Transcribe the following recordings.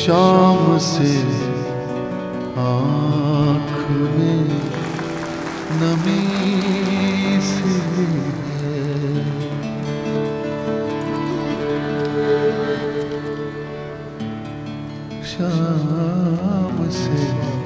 शाम से आँख में नमी से शाम से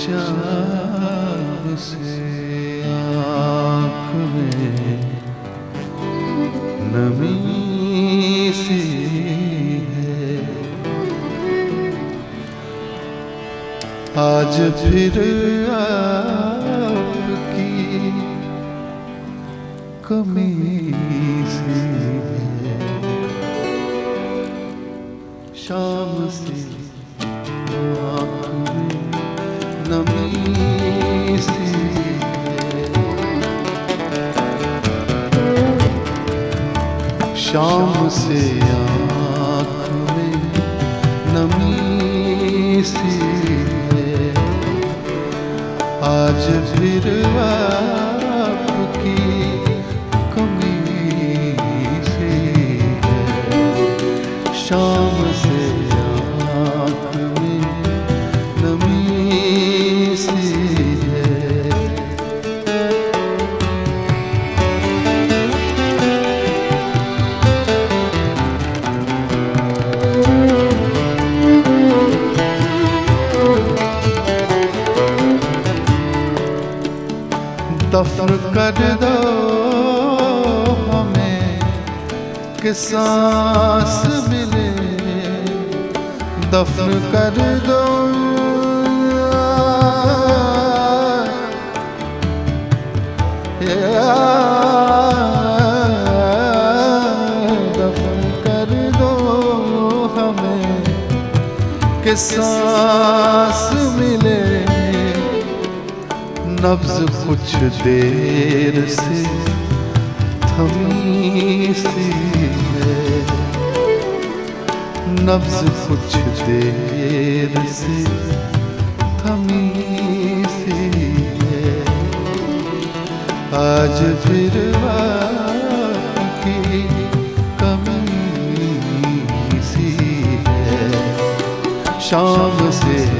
शाम से आँख में नमी सी है। आज फिर आपकी कमी सी है। शाम से शाम से आँख में नमी सी है। आज फिर आपकी कमी सी है। शाम दफन कर दो हमें, कि सांस मिले। दफन कर दो। दफन कर दो हमें, कि सांस नब्ज कुछ देर से थमी सी है। नब्ज कुछ देर से थमी सी है। आज फिर की कमी सी है। शाम से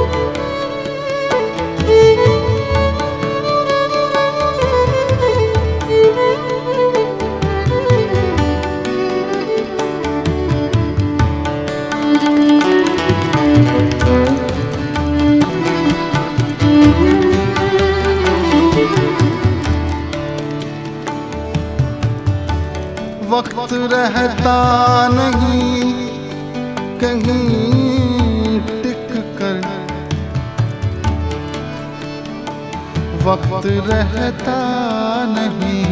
वक्त रहता नहीं। कहीं टिक कर। वक्त रहता नहीं।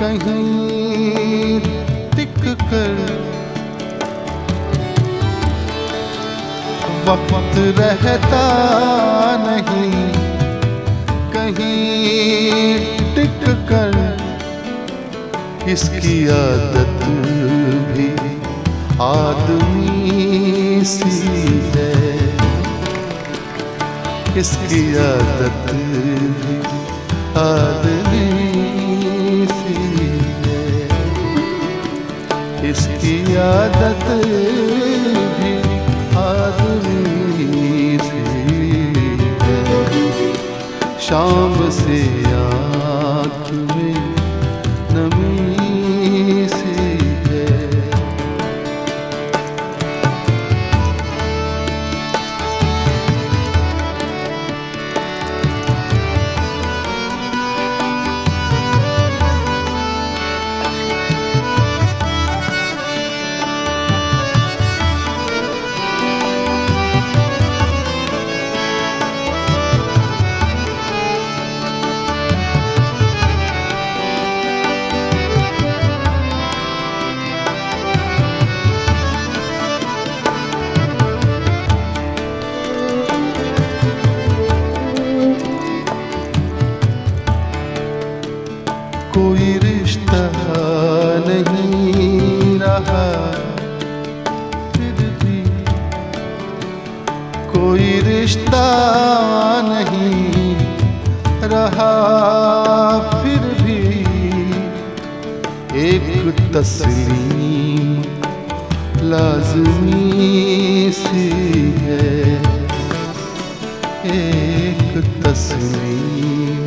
कहीं टिक कर। वक्त रहता नहीं। कहीं इसकी आदत भी आदमी सी है। इसकी आदत भी आदमी सी है। इसकी आदत भी आदमी सी है। शाम से आँख फिर भी कोई रिश्ता नहीं रहा। फिर भी एक तस्लीम लाजमी सी है। एक तस्लीम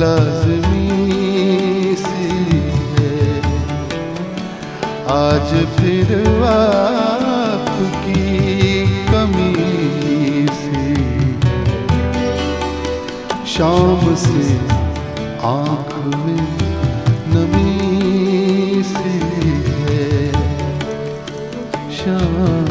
लाजमी से आँख में नमी से है। शाम